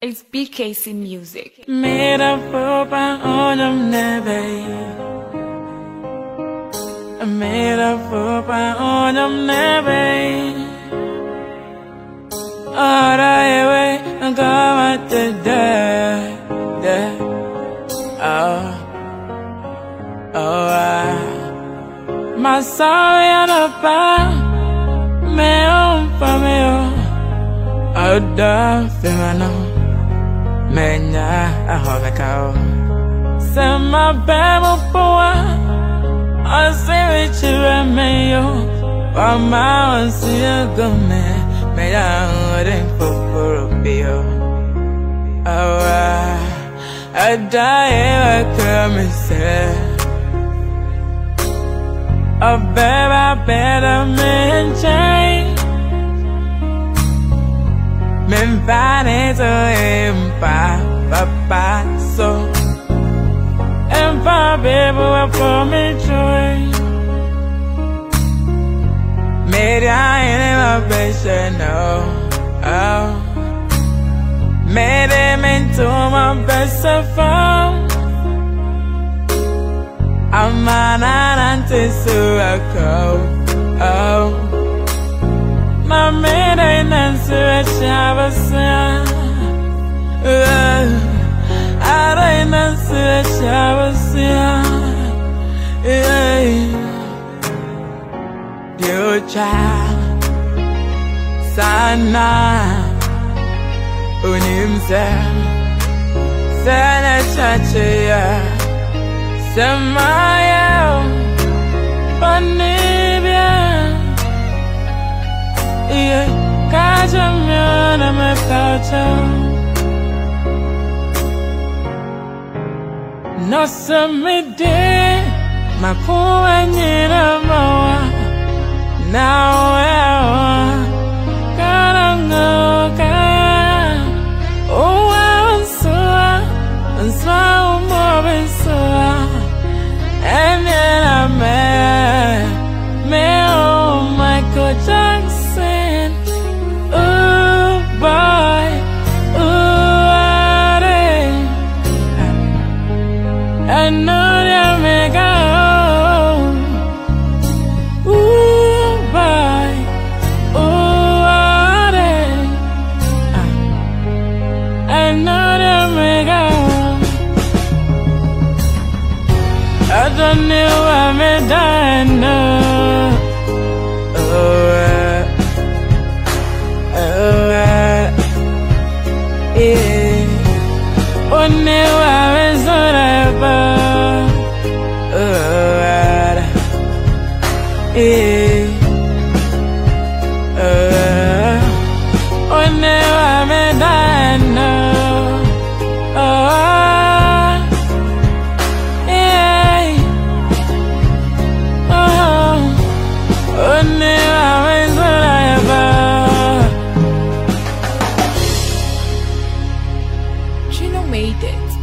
It's BKC Music. Mera popa onam nebe Mera popa onam nebe Ora ewe ngama te de de Oh Oh ah Masawi anapa Me on pa me o Oda femano Menya ahomekao Sema bemo poa Ose wichire meyo Wama onsiya gome Meya ore foforo biyo Awa Adaye wakamise Abeba better man change Memphane to empa papa so Empa baby wa for me joy Maybe I ain't my best no oh. Maybe meant to my best of all I'm an anti-suicide oh. my man child, Sana, Unimsa, Sana Chachaya, Samaya, Panibia. Mepata Nosa mide makuwa nyina I don't know me dying Gino made it.